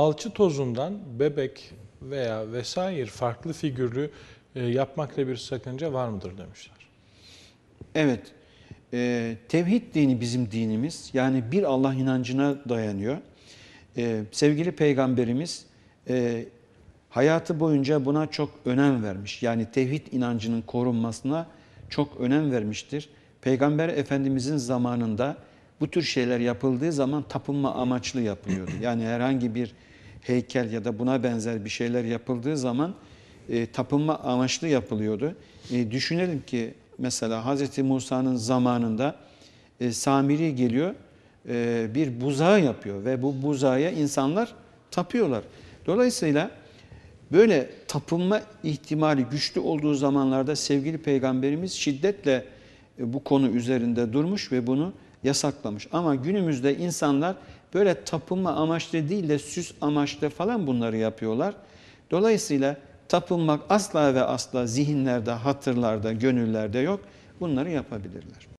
alçı tozundan bebek veya vesaire farklı figürlü e, yapmakla bir sakınca var mıdır demişler. Evet, e, tevhid dini bizim dinimiz. Yani bir Allah inancına dayanıyor. E, sevgili peygamberimiz hayatı boyunca buna çok önem vermiş. Yani tevhid inancının korunmasına çok önem vermiştir. Peygamber Efendimizin zamanında bu tür şeyler yapıldığı zaman tapınma amaçlı yapılıyordu. Yani herhangi bir heykel ya da buna benzer bir şeyler yapıldığı zaman e, tapınma amaçlı yapılıyordu. E, düşünelim ki mesela Hz. Musa'nın zamanında e, Samiri geliyor e, bir buzağı yapıyor ve bu buzağa insanlar tapıyorlar. Dolayısıyla böyle tapınma ihtimali güçlü olduğu zamanlarda sevgili peygamberimiz şiddetle e, bu konu üzerinde durmuş ve bunu yasaklamış. Ama günümüzde insanlar böyle tapınma amaçlı değil de süs amaçlı falan bunları yapıyorlar. Dolayısıyla tapınmak asla ve asla zihinlerde, hatırlarda, gönüllerde yok. Bunları yapabilirler.